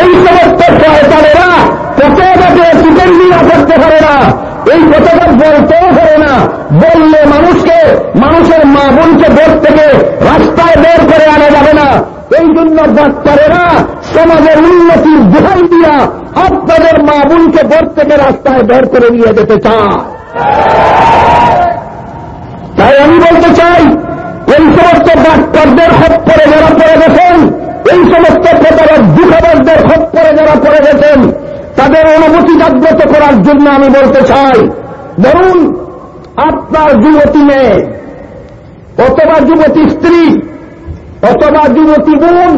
এই সমস্ত শয়তানেরা চিকেন বিনা করতে পারে না। এই কথাটা বলতেও পারে না। বললে মানুষকে, মানুষের মা বোনকে ভোট থেকে রাস্তায় বের করে আনা যাবে না। এই জন্য বাচ্চারেরা সমাজের উন্নতির দোহাই দিয়া আপনাদের মা বোনকে ভোট থেকে রাস্তায় বের করে নিয়ে যেতে চায়। তাই আমি বলতে চাই, এই সমস্ত ডাক্তারদের খপ্পরে যারা পড়ে গেছেন এই সমস্ত প্রকারের দুঃখবাসদের খপ্পরে যারা পড়ে গেছেন, তাদের অনুমতি জাগ্রত করার জন্য আমি বলতে চাই ধরুন আপনার যুবতী মেয়ে, অথবা যুবতী স্ত্রী, অথবা যুবতী বোন,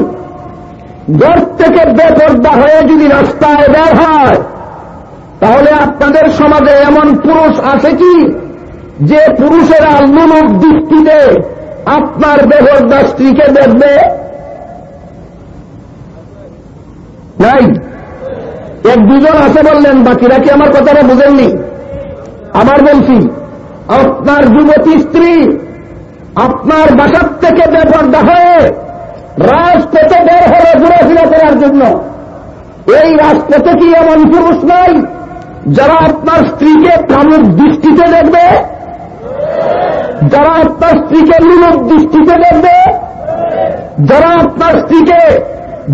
ঘর থেকে বেপর্দা হয়ে যদি রাস্তায় বের হয়, তাহলে আপনাদের সমাজে এমন পুরুষ আছে কি, যে পুরুষেরা লুলুক দৃষ্টিতে আপনার বেহরদা স্ত্রীকে দেখবে? নাই। এক দুজন আছে বললেন, বাকিরা কি আমার কথাটা বুঝেননি? আবার বলছি, আপনার যুবতী স্ত্রী আপনার বাসার থেকে বেপর্দা হয়ে রাজপথে বের হলে ঘুরাফিরা করার জন্য। এই রাজপথে কি এমন পুরুষ নাই যারা আপনার স্ত্রীকে কামুক দৃষ্টিতে দেখবে? যারা আপনার স্ত্রীকে নিমক দৃষ্টিতে দেখবে? যারা আপনার স্ত্রীকে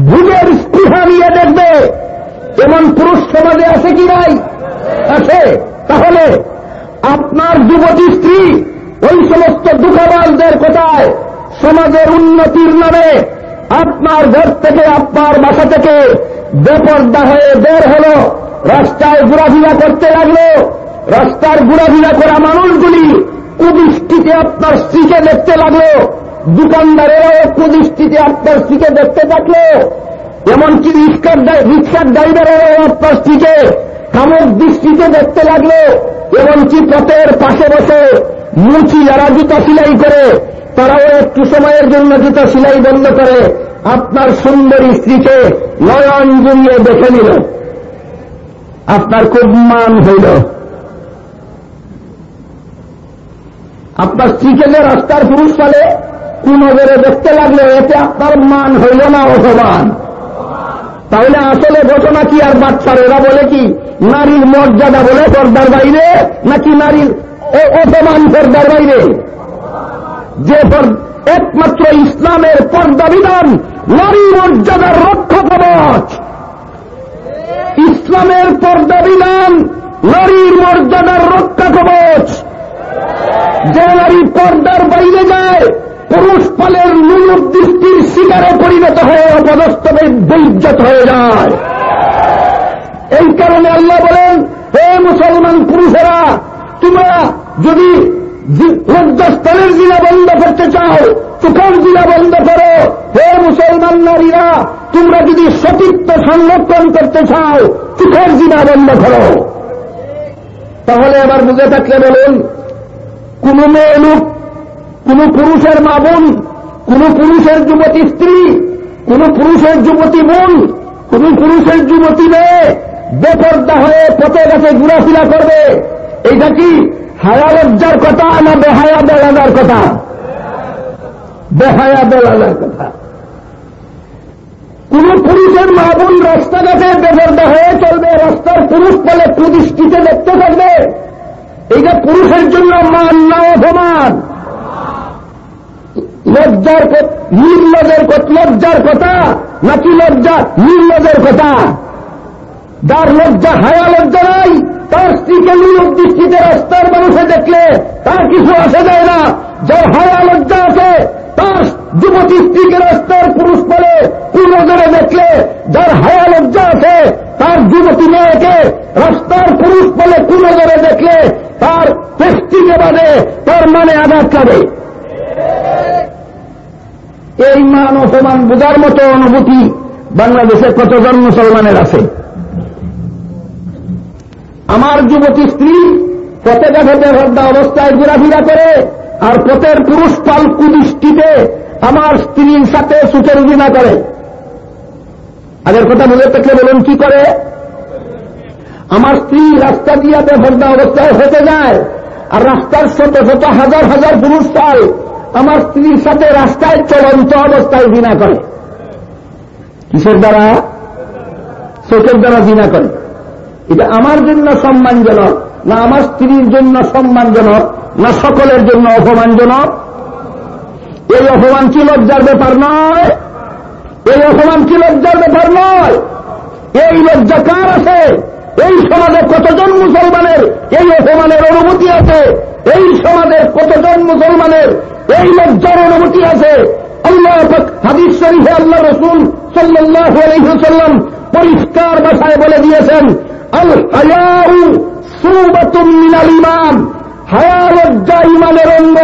ভুজের স্পৃহা নিয়ে দেখবে। এমন পুরুষ সমাজে আছে কি নাই? আছে। তাহলে আপনার যুবতী স্ত্রী ওই সমস্ত দুঃখবাজদের কথায় সমাজের উন্নতির নামে আপনার ঘর থেকে, আপনার বাসা থেকে বেপর্দা হয়ে বের হল, রাস্তায় ঘোরাফিরা করতে লাগল। রাস্তার ঘোরাফিরা করা মানুষগুলি কুদৃষ্টিতে আপনার স্ত্রীকে দেখতে লাগল। দোকানদারেরাও কুদৃষ্টিতে আপনার স্ত্রীকে দেখতে থাকল। এমনকি রিক্সার রিক্সার ড্রাইভারেরাও আপনার স্ত্রীকে কামক দৃষ্টিতে দেখতে লাগল। এমনকি পথের পাশে বসে মুচি যারা জুতা সিলাই করে, তারাও একটু সময়ের জন্য জুতা সিলাই বন্ধ করে আপনার সুন্দরী স্ত্রীকে নয়ন জুড়িয়ে দেখে নিল। আপনার খুব মান হইল। আপনার স্ত্রীকে যে রাস্তার পুরুষ ফলে কুনজরে দেখতে লাগল, এতে আপনার মান হইল না অপমান? তাহলে আসলে ঘটনা কি আর বাচ্চার? এরা বলে কি, নারীর মর্যাদা বলে পর্দার বাইরে, নাকি নারীর অপমান পর্দার বাইরে? যে একমাত্র ইসলামের পর্দা বিধান নারী মর্যাদার রক্ষা কবচ ইসলামের পর্দা বিধান নারীর মর্যাদার রক্ষা কবচ যে নারী পর্দার বাইরে যায় পুরুষ পালের নুনুর দৃষ্টির শিকারে পরিণত হয়ে অপদস্তবের বৈজ্যত হয়ে যায়। এই কারণে আল্লাহ বলেন, হে মুসলমান পুরুষেরা, তোমরা যদি লজ্জাস্থানের জিনা বন্ধ করতে চাও, চোখের জিনা বন্ধ করো। হে মুসলমান নারীরা, তোমরা যদি সতীত্ব সংরক্ষণ করতে চাও, চোখের জিনা বন্ধ করো। তাহলে এবার বুঝে থাকলে বলুন, কোন মেয়ে লোক কোন পুরুষের মা বোন, কোন পুরুষের যুবতী স্ত্রী, কোন পুরুষের যুবতী বোন, কোন পুরুষের যুবতী মেয়ে বেপর্দা হয়ে পথে গাছে ঘোরাফেরা করবে। এইটা কি হায়া লজ্জার কথা না বেহায়া বেলাদার কথা? বেহায়া বেলাদার কথা। কোন পুরুষের মা বোন রাস্তাঘাটে বেপর্দা হয়ে চলবে, রাস্তার পুরুষ বলে প্রতিষ্ঠিতে দেখতে থাকবে। এইটা পুরুষের জন্য মান না অপমান। লজ্জার নির্লজের লজ্জার কথা? নাকি লজ্জা নির্লজের কথা? যার লজ্জা হায়া লজ্জা নাই, তার স্ত্রীকে নিয়োগ দৃষ্টিতে রাস্তার মানুষে দেখলে তার কিছু আসে যায় না। যার হায়া লজ্জা আছে, তার যুবতী স্ত্রীকে রাস্তার পুরুষ বলে কুনজরে দেখলে যার হায়া লজ্জা আছে, তার যুবতী মেয়েকে রাস্তার পুরুষ বলে কুনজরে দেখলে তার পেস্টিকে বাদে তার মানে আঘাত লাগে এই মান অপমান বোঝার মতো অনুভূতি বাংলাদেশে কতজন মুসলমানের আছে? আমার যুবতী স্ত্রী পথে ঘাটে ভদ্রা অবস্থায় ঘোরাফেরা করে আর পথের পুরুষ পাল কুদৃষ্টিতে আমার স্ত্রীর সাথে সুখের বিনা করে। আগের কথা বুঝে থাকলে বলুন, কি করে? আমার স্ত্রী রাস্তা দিয়ে বেভর্দা অবস্থায় হতে যায় আর রাস্তার শত শত হাজার হাজার পুরুষ পাল আমার স্ত্রীর সাথে রাস্তায় চলন্ত অবস্থায় বিনা করে। কিসের দ্বারা? চোখের দ্বারা জিনা করে। এটা আমার জন্য সম্মানজনক, না আমার স্ত্রীর জন্য সম্মানজনক, না সকলের জন্য অপমানজনক? এই অপমান কি লজ্জার ব্যাপার নয়? এই অপমান কি লজ্জার ব্যাপার নয়? এই লজ্জা কার আছে? এই সমাজে কতজন মুসলমানের এই অপমানের অনুমতি আছে? এই সমাজের কতজন মুসলমানের এই লজ্জার অনুমতি আছে? আল্লাহ হাদিস শরীফে আল্লাহ রসুল সাল্লাহ আলহিহাল্লাম পরিষ্কার ভাষায় বলে দিয়েছেন, আল হায়াউ সুবাতুম মিনাল ইমান হায়া লজ্জা ইমানের অঙ্গ।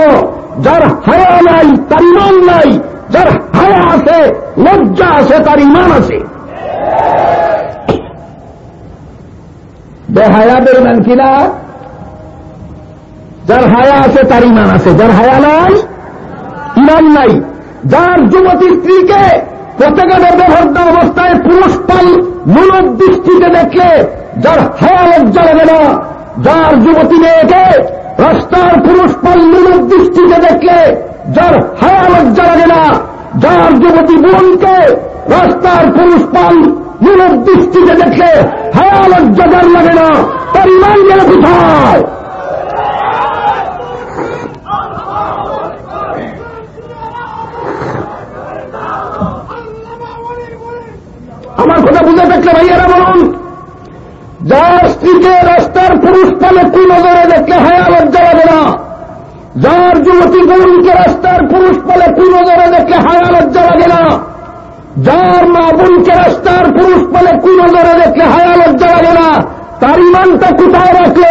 যার হায়া নাই, তার ইমান নাই। যার হায়া আছে, লজ্জা আছে, তার ইমান আছে। বেহায়া বেরবেন কিনা? যার হায়া আছে, তার ইমান আছে। যার হায়া নাই ইমান নাই। যার যুবতী স্ত্রীকে প্রত্যেকের ব্যবহৃত অবস্থায় পুরুষ পাল মূলক দৃষ্টিতে দেখলে যার হায়া লজ্জা লাগে না, যার যুবতী মেয়েকে রাস্তার পুরুষ পাল মূলক দৃষ্টিতে দেখলে যার হায়া লজ্জা লাগে না, যার যুবতী বোনকে রাস্তার পুরুষ পাল মূলক দৃষ্টিতে দেখলে হায়া লজ্জা যার লাগে না তার ইমান গেল কোথায় আমার কথা বুঝে থাকলে ভাইয়েরা বলুন যার স্ত্রীকে রাস্তার পুরুষ পালে কোন নজরে দেখলে হায়া লজ্জা লাগে না যার যুবতী বোনকে রাস্তার পুরুষ পালে কোন নজরে দেখলে হায়া লজ্জা লাগে না যার মা বোনকে রাস্তার পুরুষ পালে কোন নজরে দেখলে হায়া লজ্জা লাগে না, তার ইমানটা কোথায় রাখল?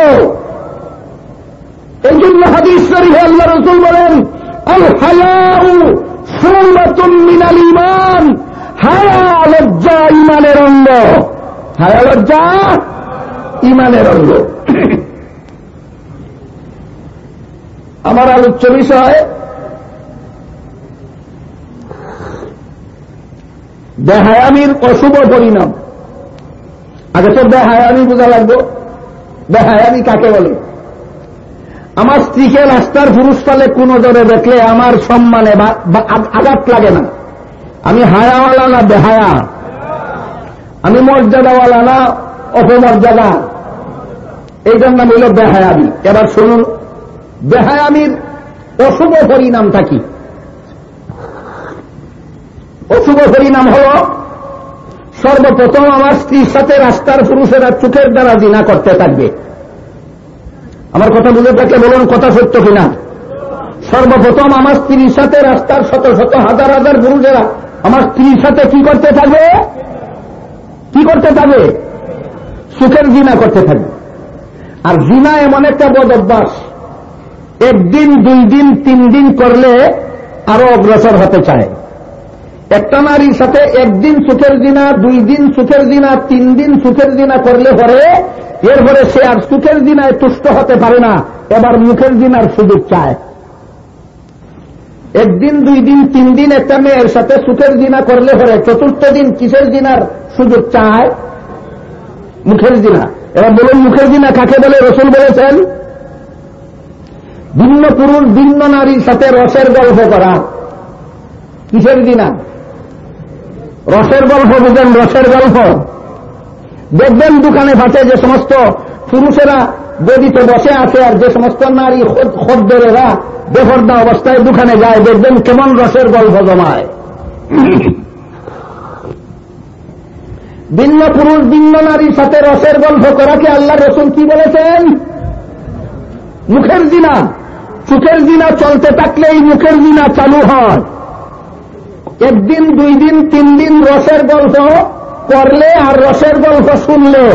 এই জন্য হাদিস শরীফ আল্লাহ রসুল বলেন, আল হায়াউ সুন্নাতুম মিনাল ইমান হায়া লজ্জা ইমানের অঙ্গ। হায়া লজ্জা ইমানের অঙ্গ। আমার আলোচ্য বিষয় বেহায়ামির অশুভ পরিণাম। আগে তো বেহায়ামি বোঝা লাগবে। বেহায়ামি কাকে বলে? আমার স্ত্রীকে রাস্তার পুরুষ পালে কোন জনে দেখলে আমার সম্মানে আঘাত লাগে না। আমি হায়াওয়ালা না বেহায়া? আমি মর্যাদাওয়ালা না অপমর্যাদা? এইটার নাম হইল বেহায়ামি। এবার শুনুন, বেহায়ামির অশুভ পরিণামটা কি? অশুভ পরিণাম হল, সর্বপ্রথম আমার স্ত্রীর সাথে রাস্তার পুরুষেরা চোখের দ্বারা জিনা করতে থাকবে আমার কথা বুঝে থাকলে বলুন, কথা সত্য কিনা? সর্বপ্রথম আমার স্ত্রীর সাথে রাস্তার শত শত হাজার হাজার পুরুষেরা আমার স্ত্রীর সাথে কি করতে থাকবে কি করতে থাকবে সুখের জিনা করতে থাকবে আর জিনা এমন একটা বদ অভ্যাস, একদিন, দুই দিন, তিন দিন করলে আরও অগ্রসর হতে চায়। একটা নারীর সাথে একদিন সুখের দিনা, দুই দিন সুখের দিনা, তিন দিন সুখের দিনা করলে পরে, এরপরে সে আর সুখের দিনায় তুষ্ট হতে পারে না, এবার মুখের দিনার সুযোগ চায়। একদিন, দুই দিন, তিন দিন একটা মেয়ের সাথে সুখের দিনা করলে পরে চতুর্থ দিন কিসের দিনার সুযোগ চায়? মুখের দিনা। এবার বলুন, মুখের দিনা কাকে বলে? রসুল বলেছেন, ভিন্ন পুরুষ ভিন্ন নারীর সাথে রসের গল্প করা। কিসের দিনা? রসের গল্প বুঝেন, রসের গল্প। দেখবেন দোকানে ফাঁসে যে সমস্ত পুরুষেরা গদিতে বসে আছে আর যে সমস্ত নারী খদ্দরেরা বেফর্দা অবস্থায় দোকানে যায়, দেখবেন কেমন রসের গল্প জমায়। ভিন্ন পুরুষ, ভিন্ন নারীর সাথে রসের গল্প করাকে আল্লাহ রসুল কি বলেছেন? মুখের দিনা সুখের দিনা চলতে থাকলে এই মুখের দিনা চালু হয়। একদিন দুই দিন তিন দিন রসের গল্প করলে আর রসের গল্প শুনলে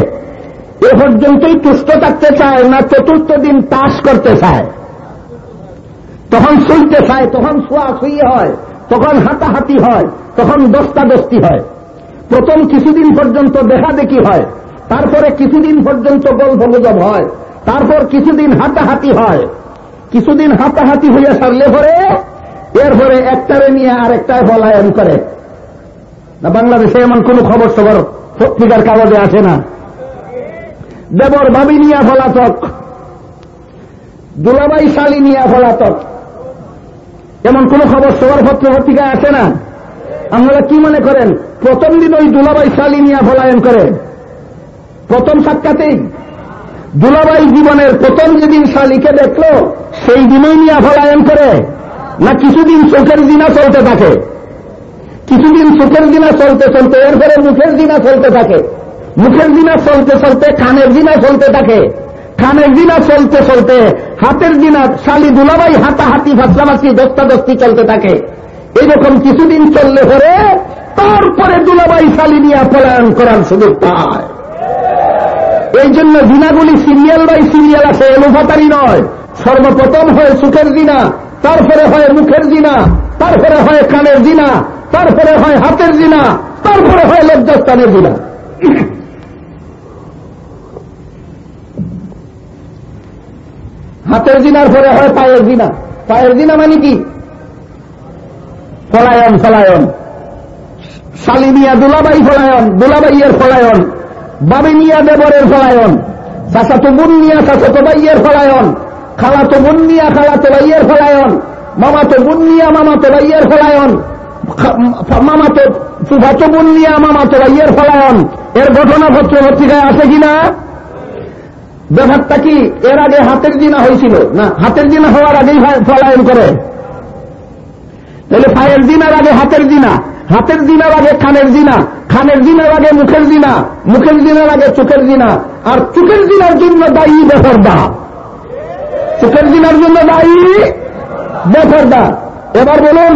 এ পর্যন্তই তুষ্ট থাকতে চায় না, চতুর্থ দিন তাস করতে চায়। তখন শুইতে চায়, তখন শোয়া শুই হয়, তখন হাতাহাতি হয়, তখন দস্তা দস্তি হয়। প্রথম কিছুদিন পর্যন্ত দেখা দেখি হয়, তারপরে কিছুদিন পর্যন্ত গল্প গুজব হয়, তারপর কিছুদিন হাতাহাতি হয়। কিছুদিন হাতাহাতি হইয়া সারলে পরে এরপরে একটারে নিয়ে আরেকটায় পলায়ন করে। না, বাংলাদেশে এমন কোন খবর সবর পত্রিকার কাগজে আসে না। দেবর ভাবি নিয়ে ফলাতক দুলাবাই শালী নিয়ে ফলাতক এমন কোন খবর সবার পত্র পত্রিকায় আসে না। আপনারা কি মনে করেন, প্রথম দিন ওই দুলাবাই শালি নিয়ে পলায়ন করে? প্রথম সাক্ষাতেই দুলাবাই জীবনের প্রথম যেদিন শালিকে দেখল, সেই দিনই নিয়ে পলায়ন করে। না কিছুদিন চোখের দিনা চলতে থাকে। কিছুদিন চোখের দিনা চলতে চলতে, এরপরে মুখের দিনা চলতে থাকে। মুখের দিনা চলতে চলতে, কানের দিনা চলতে থাকে। কানের দিনা চলতে চলতে, হাতের দিনা, শালি দুলাবাই হাতাহাতি ভাতলামাতি দস্তাদস্তি চলতে থাকে। এইরকম কিছুদিন চললে পরে, তারপরে দুলাবাই শালি নিয়ে পলায়ন করার সুযোগ পায়। এই জন্য দিনাগুলি সিরিয়াল বাই সিরিয়াল আছে, এলোফাতারি নয়। সর্বপ্রথম হয় সুখের দিনা। তারপরে হয় মুখের দিনা তারপরে হয় কানের দিনা তারপরে হয় হাতের দিনা তারপরে হয় লজ্জাস্থানের দিনা হাতের দিনার পরে হয় পায়ের দিনা পায়ের দিনা মানে কি? ফলায়ন ফলায়ন শালিমিয়া দুলাবাই ফলায়ন দুলাবাইয়ের ফলায়ন বাবি মিয়া দেবরের ফলায়ন চাচাতো বোন মিয়া চাচাতো বাইয়ের ফলায়ন খালাতো বোন মিয়া খালাতো বাইয়ের ফলায়ন। মামাতো বোন মিয়া মামাতো বাইয়ের ফলায়ন। মামা মামাতো ফুফাতো বোন মিয়া মামাতো বাইয়ের ফলায়ন। এর ঘটনা পত্র পত্রিকায় আছে কিনা? ব্যাপারটা কি? এর আগে হাতের দিনা হয়েছিল। না, হাতের দিনা হওয়ার আগেই ফলায়ন করে। তাহলে পায়ের দিনার আগে হাতের দিনা হাতের দিনার আগে খানের দিনা খানের দিনের আগে মুখের দিনা মুখের দিনের আগে চোখের দিনা আর চোখের দিনার জন্য দায়ী বেফরদা চোখের দিনার জন্য দায়ী? বেফরদা। এবার বলুন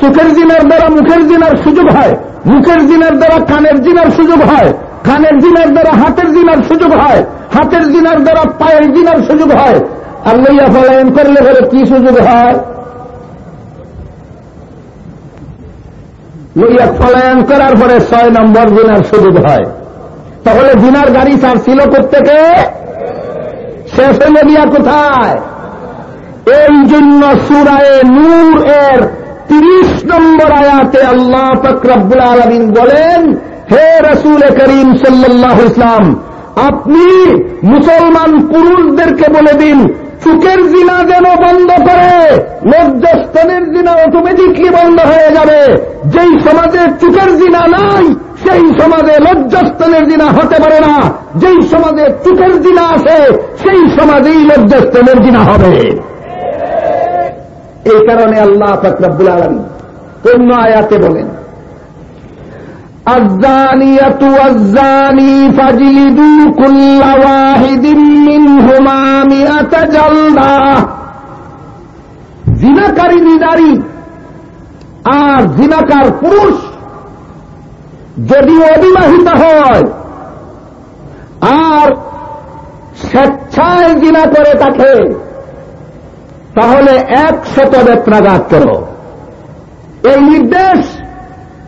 চোখের দিনের দ্বারা মুখের দিনার সুযোগ হয়? মুখের দিনের দ্বারা কানের দিনার সুযোগ হয়? কানের দিনের দ্বারা হাতের দিনার সুযোগ হয়? হাতের দিনার দ্বারা পায়ের দিনার সুযোগ হয়? আর লইয়া ফলায়ন করলে পরে কি সুযোগ হয়? লইয়া ফলায়ন করার পরে ছয় নম্বর দিনার সুযোগ হয়। তাহলে দিনার গাড়ি ছিল প্রত্যেকে শেষ দিয়া কোথায়? এই জন্য সুরায় নূর এর তিরিশ নম্বর আয়াতে আল্লাহ ফকরাবুল আলমিন বলেন, হে রসুল করিম সাল্লাহ ইসলাম আপনি মুসলমান পুরুষদেরকে বলে দিন চুকের জিনা যেন বন্ধ করে লজ্জাস্থানের জিনা অটোমেটিকলি বন্ধ হয়ে যাবে। যেই সমাজে চুকের জিনা নাই সেই সমাজে লজ্জাস্থানের জিনা হতে পারে না যেই সমাজে চুকের জিনা আছে সেই সমাজেই লজ্জাস্থানের জিনা হবে এই কারণে আল্লাহ ফকরাবুল আলমী অন্য আয়াতে বলেন الزانية والزاني فاجلدوا كل واحد منهما مئة جلدة জিনাকারী নারী আর জিনাকার পুরুষ যদি অবিবাহিত হয়, আর স্বেচ্ছায় জিনা করে থাকে তাহলে এক শত বেত্রাঘাত করো এই নির্দেশ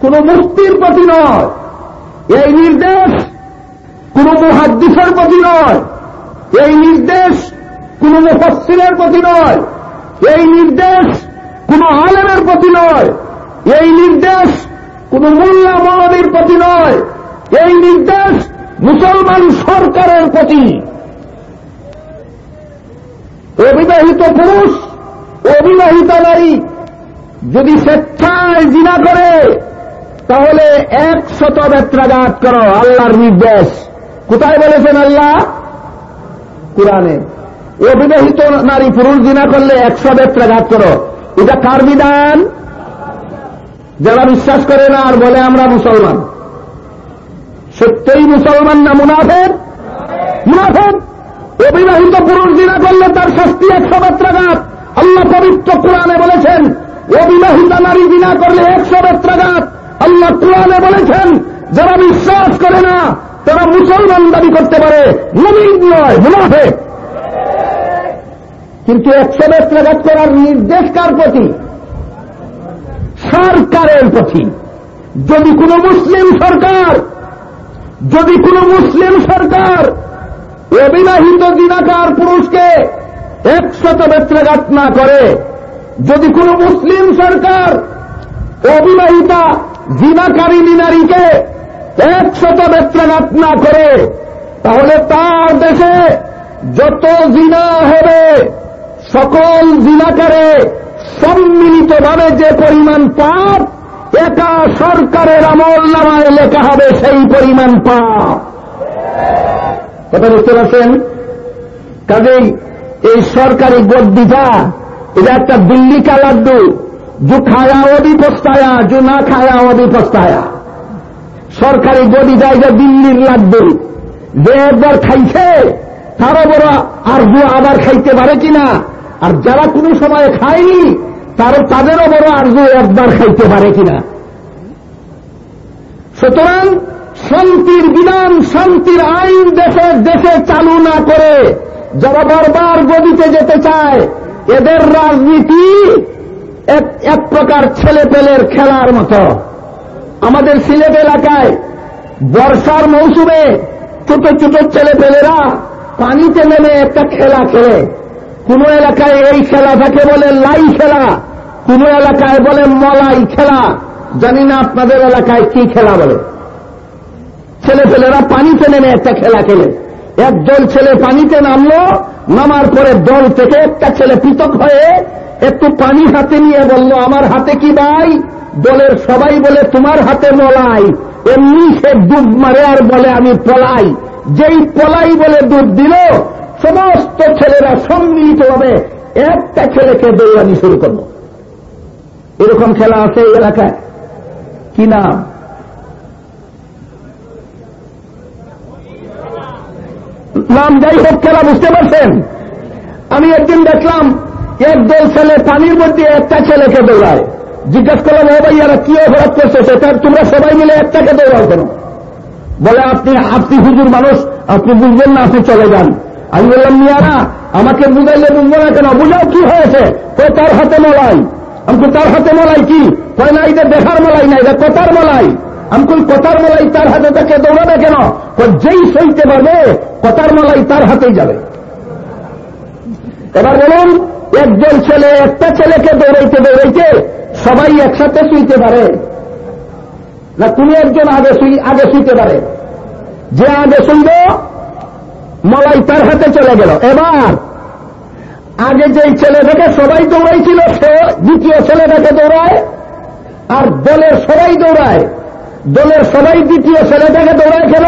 কোন মূর্তির প্রতি নয়। এই নির্দেশ কোন মহাদ্দিসের প্রতি নয়। এই নির্দেশ কোন মুফসিরের প্রতি নয়। এই নির্দেশ কোন আলেমের প্রতি নয়। এই নির্দেশ কোন মোল্লা মৌলবীর প্রতি নয়। এই নির্দেশ মুসলমান সরকারের প্রতি। অবিবাহিত পুরুষ, অবিবাহিত নারী যদি স্বেচ্ছায় জিনা করে, তাহলে এক শত বেত্রাঘাত করো, আল্লাহর নির্দেশ। কোথায় বলেছেন আল্লাহ? কোরআনে। অবিবাহিত নারী পুরুষ জিনা করলে একশো বেত্রাঘাত করো। এটা কার বিধান? যারা বিশ্বাস করে না আর বলে আমরা মুসলমান। সত্যই মুসলমান না মুনাফের? মুনাফের। অবিবাহিত পুরুষ দিনা করলে তার শাস্তি একশো বেত্রাঘাত আল্লাহ পবিত্র কোরআনে বলেছেন, অবিবাহিত নারী দিনা করলে একশো বেত্রাঘাত আল্লাহ কোরআনে বলেছেন, যারা বিশ্বাস করে না, তারা মুসলমান দাবি করতে পারে। নবীন নয় মুনাফে কিন্তু একশো বেত্রাঘাত করার নির্দেশ কার প্রতি? সরকারের প্রতি যদি কোন মুসলিম সরকার, যদি কোন মুসলিম সরকার অবিবাহিত দিনাকার পুরুষকে একশত বেত্রাঘাত না করে, যদি কোন মুসলিম সরকার অবিবাহিতা জিনাকারিনী নারীকে একশত বেত্রাঘাত না করে, তাহলে তার দেশে যত জিনা হবে, সকল জিনাকারে সম্মিলিতভাবে যে পরিমাণ পাপ একা সরকারের আমল নামায় লেখা হবে সেই পরিমাণ পাপ। কথা বুঝতে পারছেন? কাজেই এই সরকারি গদ্দিটা, এটা একটা দিল্লি কা লাড্ডু, জু খায়া অবি পস্তায়া, জু না খায়া অবি পস্তায়া। সরকারি গদিটা এটা দিল্লির লাড্ডু। যে একবার খাইছে, তারও বড় আর আবার খাইতে পারে কিনা আর যারা কোনো সময় খায়নি তারও তাদেরও বড় আরজু একবার খাইতে পারে কিনা। সুতরাং শান্তির বিধান, শান্তির আইন দেশে দেশে চালু না করে যারা বারবার গদিতে যেতে চায়, এদের রাজনীতি এক প্রকার ছেলে পেলের খেলার মতো। আমাদের সিলেট এলাকায় বর্ষার মৌসুমে ছোট ছোট ছেলে পেলেরা পানিতে নেমে একটা খেলা খেলে। কোন এলাকায় এই খেলাটাকে বলে লাই খেলা, কোন এলাকায় বলে মলাই খেলা, জানি না আপনাদের এলাকায় কি খেলা বলে। ছেলে পেলেরা পানিতে নেমে একটা খেলা খেলে। একদল ছেলে পানিতে নামলো, নামার পরে দল থেকে একটা ছেলে পৃথক হয়ে একটু পানি হাতে নিয়ে বলল, আমার হাতে কি ভাই দলের সবাই বলে, তোমার হাতে মলাই। এমনি সে ডুব মারে আর বলে, আমি পলাই। যেই পলাই বলে ডুব দিল সমস্ত ছেলেরা সম্মিলিত হবে একটা ছেলেকে দৌড়ানি শুরু করল। এরকম খেলা আছে এই এলাকায়? কি নাম? নাম যাই হোক, খেলা বুঝতে পারছেন? আমি একদিন দেখলাম, একদল ছেলে পানির মধ্যে একটা ছেলেকে দৌড়ায়। জিজ্ঞেস করলাম, ও ভাইয়ারা, কি অপরাধ করছে সেটা? তোমরা সবাই মিলে একটাকে দৌড়াও কেন? বলে, আপনি আপনি হুজুর মানুষ, আপনি বুঝবেন না, আপনি চলে যান। আমি বললাম মিয়ারা আমাকে বুঝাইলে বুঝব না কেন? বুঝাও কি হয়েছে? কয়, তার হাতে মলাই। আমি তার হাতে মলাই কি? কয়, না দেখার মলাই না এটা কথার মলাই। আমি কথার মলাই তার হাতে তাকে দৌড়াবে কেন? যেই সইতে পারবে, কথার মলাই তার হাতেই যাবে। এবার বলুন, একজন ছেলে, একটা ছেলেকে দৌড়াইতে দৌড়াইতে সবাই একসাথে শুইতে পারে। না, তুমি একজন আগে আগে শুইতে পারে। যে আগে শুইব মলাই তার হাতে চলে গেল। এবার, আগে যেই ছেলেটাকে সবাই দৌড়াইছিল, সে দ্বিতীয় ছেলেটাকে দৌড়ায়, আর দলের সবাই দৌড়ায়। দলের সবাই দ্বিতীয় ছেলেটাকে দৌড়ায় কেন?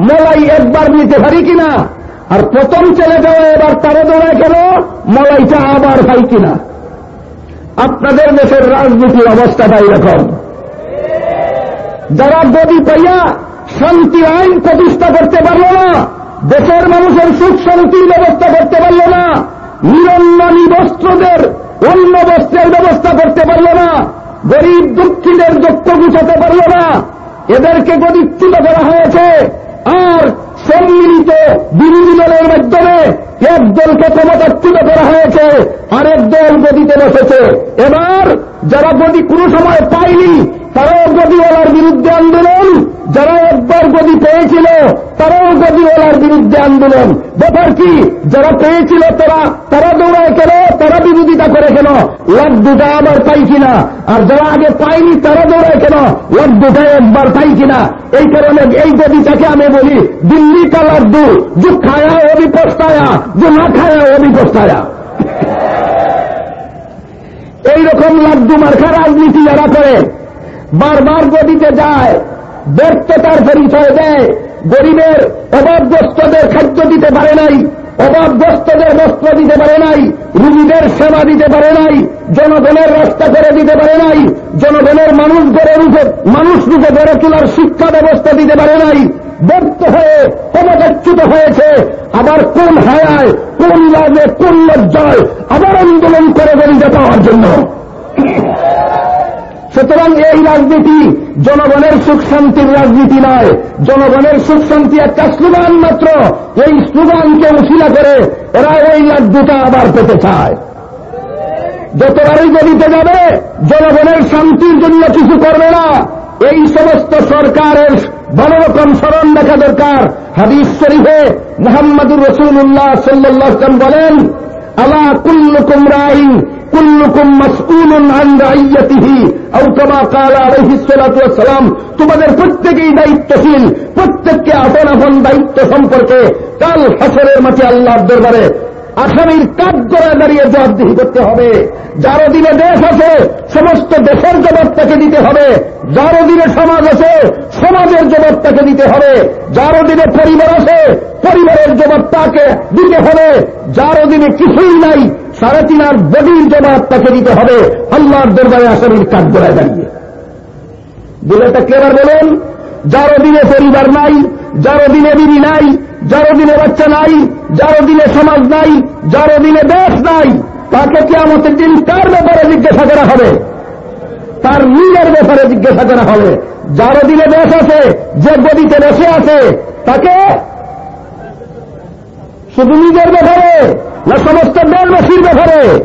মলাই একবার নিতে পারি কিনা? আর প্রথম ছেলেটাও এবার তারা দৌড়ায় কেন? মলাইটা আবার পাই কিনা? আপনাদের দেশের রাজনীতির অবস্থাটা এরকম যারা গদি পাইয়া শান্তি আইন প্রতিষ্ঠা করতে পারল না দেশের মানুষের সুখ শান্তির ব্যবস্থা করতে পারল না। নিরন্ননী বস্ত্রদের, অন্য বস্ত্রের ব্যবস্থা করতে পারল না। গরিব দুঃখীদের দুঃখ গুছাতে পারল না। এদেরকে গদিচ্যুত করা হয়েছে। আর সম্মিলিত বিরোধী দলের মাধ্যমে এক দলকে ক্ষমতাচ্যুত করা হয়েছে। আরেক দল গদিতে বসেছে। এবার যারা গদি কোনো সময় পায়নি, তারাও গদিওয়ালার বিরুদ্ধে আন্দোলন একবার গদি পেয়েছিল, তারাও গদিওয়ালার বিরুদ্ধে আন্দোলন। ব্যাপার কি, যারা পেয়েছিল তারা তারা দৌড়ায় কেন? তারা বিরোধিতা করে কেন? লাড্ডুটা আবার পাই কিনা? আর যারা আগে পায়নি, তারা দৌড়ায় কেন? লাড্ডুটা একবার পাই কিনা? এই কারণে এই গদিটাকে আমি বলি, দিল্লি কা লাড্ডু যে খায়া অবি পস্তায়া যে না খায়া অবি পস্তায়া এইরকম লাড্ডু মার্খা রাজনীতি যারা করে, বারবার গদিতে যায় ব্যর্থতার পরিচয় দেয়। গরিবের অভাবগ্রস্তদের খাদ্য দিতে পারে নাই, অভাবগ্রস্তদের বস্ত্র দিতে পারে নাই, রুগীদের সেবা দিতে পারে নাই, জনগণের রাস্তা করে দিতে পারে নাই, জনগণের মানুষ গড়ে রূপে, মানুষ রূপে গড়ে তোলার শিক্ষা ব্যবস্থা দিতে পারে নাই, ব্যর্থ হয়ে ক্ষমতাচ্যুত হয়েছে। আবার কোন হায়ায়, কোন লাভে কোন লজ্জায় আবার আন্দোলন করে গরিতে পাওয়ার জন্য সুতরাং এই রাজনীতি জনগণের সুখ শান্তির রাজনীতি নয়। জনগণের সুখ শান্তি একটা স্লোগান মাত্র। এই স্লোগানকে উশিলা করে এরা ওই লাড্ডুটা আবার পেতে চায়। যতবারই গদিতে যাবে, জনগণের শান্তির জন্য কিছু করবে না। এই সমস্ত সরকারের বড় রকম স্মরণ দেখা দরকার। হাদিস শরীফে মোহাম্মদুর রসুল্লাহ সাল্লাহ বলেন, আলা কুল্লুকুম রাইন কুল্লুকুম মাসউলুন আন রাইয়াতিহি আও কামা ক্বালা আলাইহিস সালাতু ওয়াসসালাম, তোমাদের প্রত্যেকেই দায়িত্বশীল, প্রত্যেককে আপন আপন দায়িত্ব সম্পর্কে কাল হাসরের মাঠে আল্লাহর দরবারে আসামির কাজ করে দাঁড়িয়ে জবাবদিহি করতে হবে। যার অধীনে দেশ আছে, সমস্ত দেশের জবাব তাকে দিতে হবে। যার অধীনে সমাজ আছে, সমাজের জবাব তাকে দিতে হবে। যার অধীনে পরিবার আছে, পরিবারের জবাব তাকে দিতে হবে। যার অধীনে কিছুই নাই সাড়ে তিন আর বডির জবাব তাকে দিতে হবে। আল্লাহর দরবারে আসামির করে দাঁড়িয়ে। দিলেটা ক্লেবার বলুন? যার অধীনে পরিবার নাই, যার অধীনে বিবি নাই, যার অধীনে বাচ্চা নাই, যার অধীনে সমাজ নাই, যার অধীনে দেশ নাই, তাকে কি আমাদের দিন তার ব্যাপারে জিজ্ঞাসা করা হবে? তার নিজের ব্যাপারে জিজ্ঞাসা করা হবে। যার অধীনে দেশ আছে, যে গদিতে বসে আছে, তাকে শুধু নিজের ব্যাপারে না সমস্ত দেশবাসীর ব্যাপারে।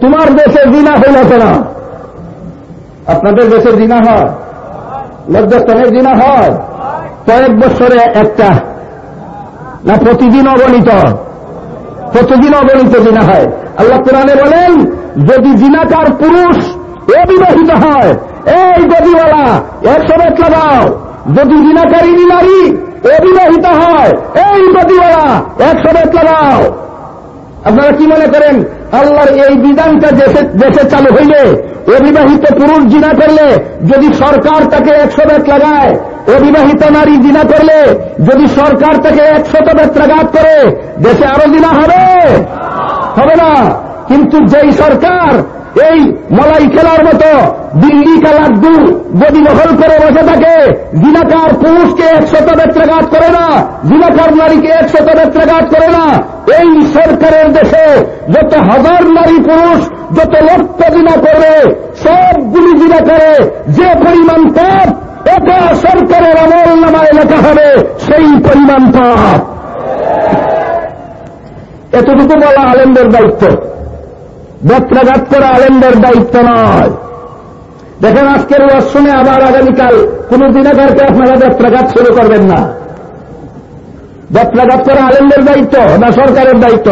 তোমার দেশে জিনা হইল না। আপনাদের দেশে জিনা হয়। লজ্জাস্থানের জিনা হয়। কয়েক বছরে একটা না প্রতিদিন অগণিত প্রতিদিন অগণিত জিনা হয়। আল্লাহ কোরআনে বলেন, যদি জিনাকার পুরুষ অবিবাহিত হয়, এই গদিওয়ালা একশো বেত লাগাও। যদি জিনাকারী নারী অবিবাহিত হয়, এই গদিওয়ালা একশো বেত লাগাও। আপনারা কি মনে করেন? আল্লাহর এই বিধানটা দেশে চালু হইলে, অবিবাহিত পুরুষ জিনা করলে, যদি সরকার তাকে একশো বেত লাগায়, অবিবাহিত নারী জিনা করলে, যদি সরকার তাকে একশত বেত্রাঘাত করে, দেশে আরও জিনা হবে? হবে না। কিন্তু যেই সরকার এই মলাই খেলার মতো দিল্লি কালাদ্দু গদি দখল করে বসে থাকে জিনাকার পুরুষকে একশত বেত্রাঘাত করে না জিনাকার নারীকে একশত বেত্রাঘাত করে না। এই সরকারের দেশে যত হাজার নারী পুরুষ, যত লক্ষ জিনা করবে, সবগুলি জিনা করে যে পরিমাণ পাপ এটা সরকারের আমল নামায় লেখা হবে, সেই পরিমাণ পাপ। এতটুকু বলা আলেমদের দায়িত্ব। বেত্রাঘাত করা আলেমদের দায়িত্ব নয়। দেখেন আজকের ওয়াজ আবার আগামীকাল কোন দিনাকারকে আপনারা বেত্রাঘাত শুরু করবেন না। বেত্রাঘাত করা আলেমদের দায়িত্ব না সরকারের দায়িত্ব?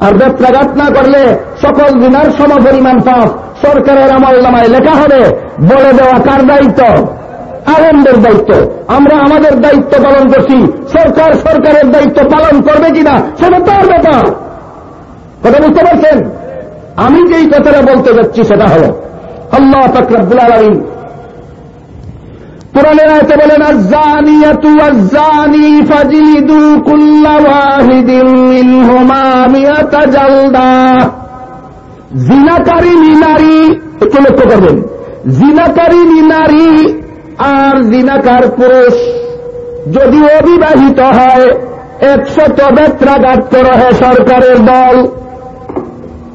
আর বেত্রাঘাত না করলে সকল দিনার সম পরিমাণ পাপ সরকারের আমল নামায় লেখা হবে। বলে দেওয়া কার দায়িত্ব? আলেমদের দায়িত্ব। আমরা আমাদের দায়িত্ব পালন করছি। সরকার সরকারের দায়িত্ব পালন করবে কিনা সেটা তার ব্যাপার। কথা বুঝতে পারছেন? আমি যেই কথাটা বলতে যাচ্ছি সেটা হল, আল্লাহ তকরবুল আলমী কোরআনের আয়তে বলেন, আজ্জানিয়াতু আজ্জানি ফাজিদু কুল্লা ওয়াহিদিন মিনহুমা মিয়াতা জালদা। জিনাকারিনী নারী একটু লক্ষ্য করবেন জিনাকারিনী নারী আর জিনাকার পুরুষ যদি অবিবাহিত হয়, একশত বেত্রাঘাত রহে সরকারের দল।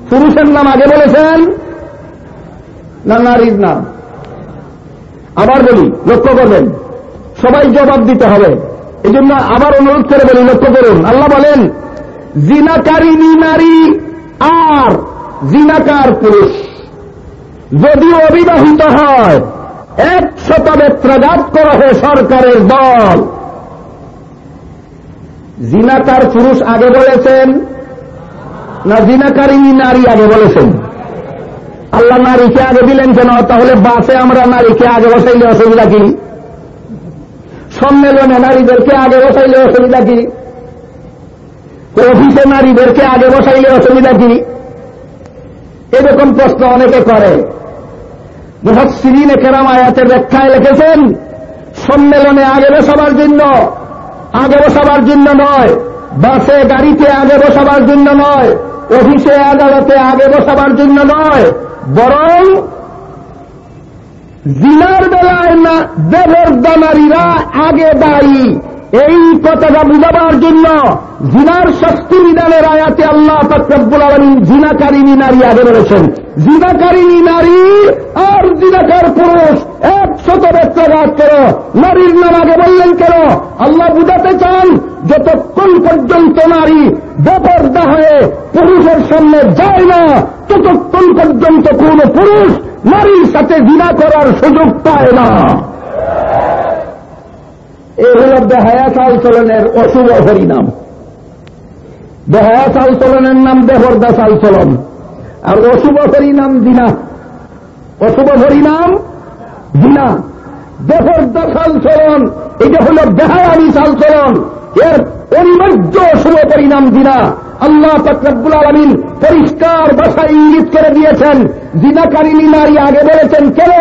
পুরুষের নাম আগে বলেছেন না নারীর নাম? আবার বলি, লক্ষ্য করবেন, সবাই জবাব দিতে হবে। এই জন্য আবার অনুরোধ করে বলি, লক্ষ্য করুন। আল্লাহ বলেন জিনাকারিনী নারী, আর জিনাকার পুরুষ। যদি অবিবাহিত হয়, একশত বেত্রাঘাত করা হয় সরকারের দল। জিনাকার পুরুষ আগে বলেছেন না জিনাকারিনী নারী আগে বলেছেন। আল্লাহ নারীকে আগে দিলেন কেন? তাহলে বাসে আমরা নারীকে আগে বসাইলে অসুবিধা কি? সম্মেলনে নারীদেরকে আগে বসাইলে অসুবিধা কি? অফিসে নারীদেরকে আগে বসাইলে অসুবিধা কি? এরকম প্রশ্ন অনেকে করে। মুহসিরিন কেরাম আয়াতের ব্যাখ্যায় লিখেছেন, সম্মেলনে আগে বসাবার জন্য, আগে বসাবার জন্য নয়। বাসে গাড়িতে আগে বসাবার জন্য নয়, অফিসে আদালতে আগে বসাবার জন্য নয়, বরং জিনার বেলায় না দেবর দানারীরা আগে দায়ী। এই কথাটা বুঝাবার জন্য জিনার শাস্তি বিধানের আয়াতে আল্লাহ তকরব্বুল আলমী জিনাকারিনী নারী আগে বলেছেন জিনাকারিনী নারী আর জিনাকার পুরুষ একশত বেত্রাঘাত করো। নারীর নাম আগে বললেন কেন? আল্লাহ বুঝাতে চান, যতক্ষণ পর্যন্ত নারী বেপর্দা হয়ে পুরুষের সামনে যায় না, ততক্ষণ পর্যন্ত কোন পুরুষ নারীর সাথে জিনা করার সুযোগ পায় না। এ হল বেহায়া চাল চলনের অশুভ হরিনাম। বেহায়া চাল চলনের নাম বেহরদা চাল চলন আর অশুভ হরিনাম দিনা অশুভ হরিনাম দিনা বেহরদা চাল চলন এটা হল বেহায়ানি চাল চলন এর অনিবার্য শুভ পরিণাম দিনা আল্লাহ ফকরবুল আলমিন পরিষ্কার ভাষায় ইঙ্গিত করে দিয়েছেন। জিনাকারিনী নারী আগে বলেছেন, কেন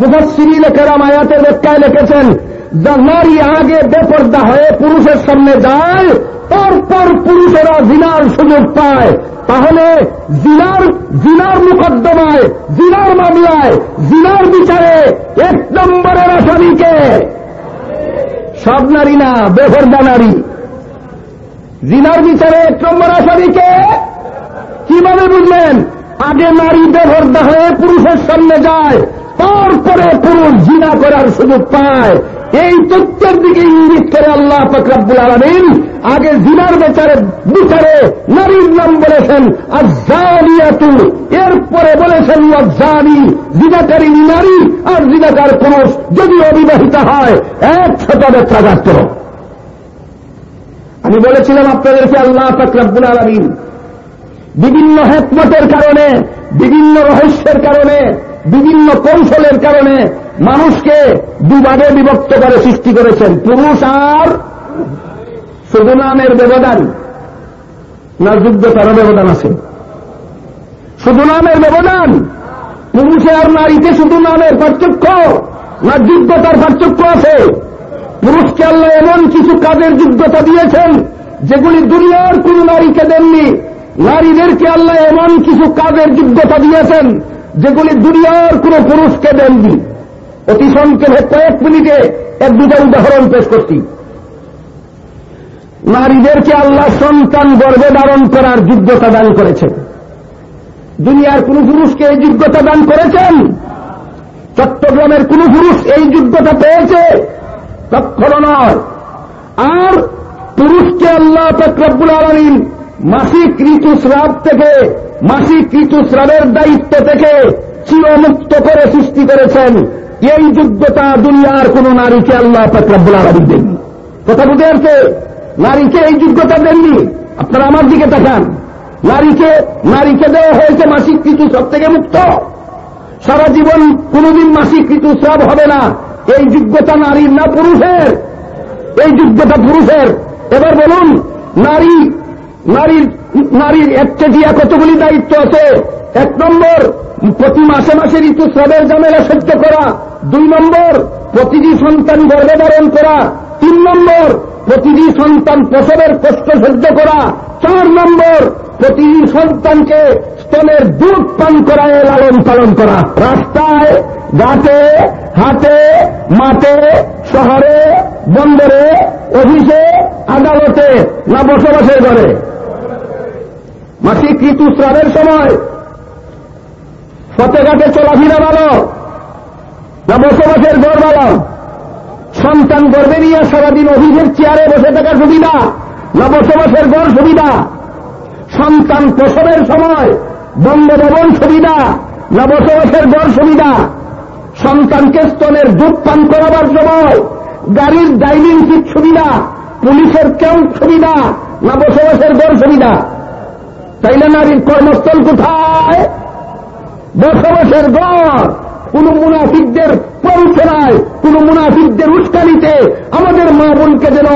মুফাসিরি লেখেরা মায়াতের ব্যাখ্যায় লিখেছেন নারী আগে বেপর্দা হয়ে পুরুষের সামনে যায়, তারপর পুরুষেরা জিনার সুযোগ পায়। তাহলে জিনার জিনার মুকদ্দমায়, জিনার মামলায়, জিনার বিচারে এক নম্বরের আসামিকে। সব নারী না বেফর্দা নারী। জিনার বিচারে এক নম্বর আসামিকে? কীভাবে বুঝলেন? আগে নারী বেফর্দা হয়ে পুরুষের সামনে যায়, তারপরে পুরুষ জিনা করার সুযোগ পায়। এই তথ্যের দিকে ইঙ্গিত করে আল্লাহ ফকরাবুল আলমিন আগে জিনার বেচারে বিচারে নারীর নাম বলেছেন আর জানিয়াতু এরপরে বলেছেন জানি জিনাকারী নারী আর জিনাকার পুরুষ যদি অবিবাহিত হয় একশত বেত্রাঘাত আমি বলেছিলাম আপনাদেরকে আল্লাহ ফকরাবুল আলমিন বিভিন্ন হেকমতের কারণে, বিভিন্ন রহস্যের কারণে, বিভিন্ন কৌশলের কারণে মানুষকে দুভাগে বিভক্ত করে সৃষ্টি করেছেন, পুরুষ আর শুধু নামের ব্যবধান। না যোগ্যতারও ব্যবধান আছে। শুধু নামের ব্যবধান, পুরুষে আর নারীতে শুধু নামের পার্থক্য, না যোগ্যতার পার্থক্য আছে। পুরুষকে আল্লাহ এমন কিছু কাজের যোগ্যতা দিয়েছেন, যেগুলি দুনিয়ার কোন নারীকে দেননি। নারীদেরকে আল্লাহ এমন কিছু কাজের যোগ্যতা দিয়েছেন, যেগুলি দুনিয়ার কোন পুরুষকে দেননি। অতি সংক্ষেপে কয়েক মিনিটে এক দুটা উদাহরণ পেশ করছি। নারীদেরকে আল্লাহ সন্তান গর্ভে ধারণ করার যোগ্যতা দান করেছেন। দুনিয়ার কোন পুরুষকে এই যোগ্যতা দান করেছেন? চট্টগ্রামের কোন পুরুষ এই যোগ্যতা পেয়েছে? কখনো নয়। আর পুরুষকে আল্লাহ তক্রব্বুল আলমিন মাসিক ঋতুস্রাব থেকে, মাসিক ঋতুস্রাবের দায়িত্ব থেকে চিরমুক্ত করে সৃষ্টি করেছেন। এই যোগ্যতা দুনিয়ার কোন নারীকে আল্লাহ ফকরাবুল আলমী দেননি। কথা বুঝে আসছে? নারীকে এই যোগ্যতা দেননি। আপনারা আমার দিকে তাকান। নারীকে নারীকে দেওয়া হয়েছে মাসিক ঋতুস্রাব থেকে মুক্ত। সারা জীবন কোনদিন মাসিক ঋতুস্রাব হবে না। এই যোগ্যতা নারীর না পুরুষের? এই যোগ্যতা পুরুষের। এবার বলুন, নারী নারীর নারীর একটা দিয়া কতগুলি দায়িত্ব আছে? এক নম্বর, প্রতি মাসে মাসে ঋতুস্রাবের জামেলা সহ্য করা। দুই নম্বর, প্রতিটি সন্তান গর্ভে ধারণ করা। তিন নম্বর, প্রতিটি সন্তান প্রসবের কষ্ট সহ্য করা। চার নম্বর, প্রতিটি সন্তানকে স্তনের দুধ পান করায় লালন পালন করা। রাস্তায়, ঘাটে, হাটে, মাঠে, শহরে, বন্দরে, অফিসে, আদালতে, না বসবাসের ঘরে। মাসিক ঋতুস্রাবের সময়? ফতেঘাটে চলাফেরা ভালো, না বসবাসের ঘর ভালো? সন্তান গর্বে নিয়ে সারাদিন অফিসের চেয়ারে বসে থাকার সুবিধা, না বসবাসের ঘর সুবিধা? সন্তান প্রসবের সময় বঙ্গভবন সুবিধা না বসবাসের ঘর সুবিধা। সন্তানকে স্তনের দুধ পান করাবার সময় গাড়ির ড্রাইভিং সিট সুবিধা, পুলিশের কেউ সুবিধা না বসবাসের ঘর সুবিধা। তাইলে নারীর কর্মস্থল কোথায়? বসবাসের গড় কোন মুনাফিকদের প্ররোচনায় কোন মুনাফিকদের উস্কানিতে আমাদের মা বোনকে যেন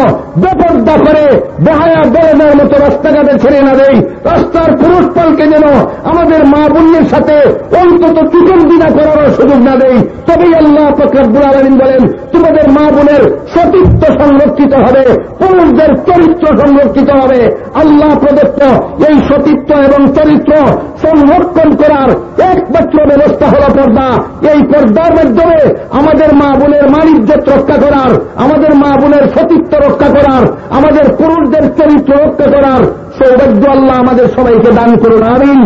বেপর্দা করে, বেহায়া দলের মতো রাস্তাঘাটে ছেড়ে না দেয়, রাস্তার পুরুষ পালকে যেন আমাদের মা বোনের সাথে অন্তত চুটন দিনা করার সুযোগ না দেয়। তবেই আল্লাহ ফকরাবুল আলমিন বলেন, তোমাদের মা বোনের সতীত্ব সংরক্ষিত হবে, পুরুষদের চরিত্র সংরক্ষিত হবে। আল্লাহ প্রদত্ত এই সতীত্ব এবং চরিত্র সংরক্ষণ করার একমাত্র ব্যবস্থা হল পর্দা। এই পর্দার মাধ্যমে আমাদের মা বোনের মানিজ্যত রক্ষা করার, আমাদের মা বোনের সতীত্ব রক্ষা করার, আমাদের পুরুষদের চরিত্র রক্ষা করার সৌভাগ্য আল্লাহ আমাদের সবাইকে দান করুন, আমিন।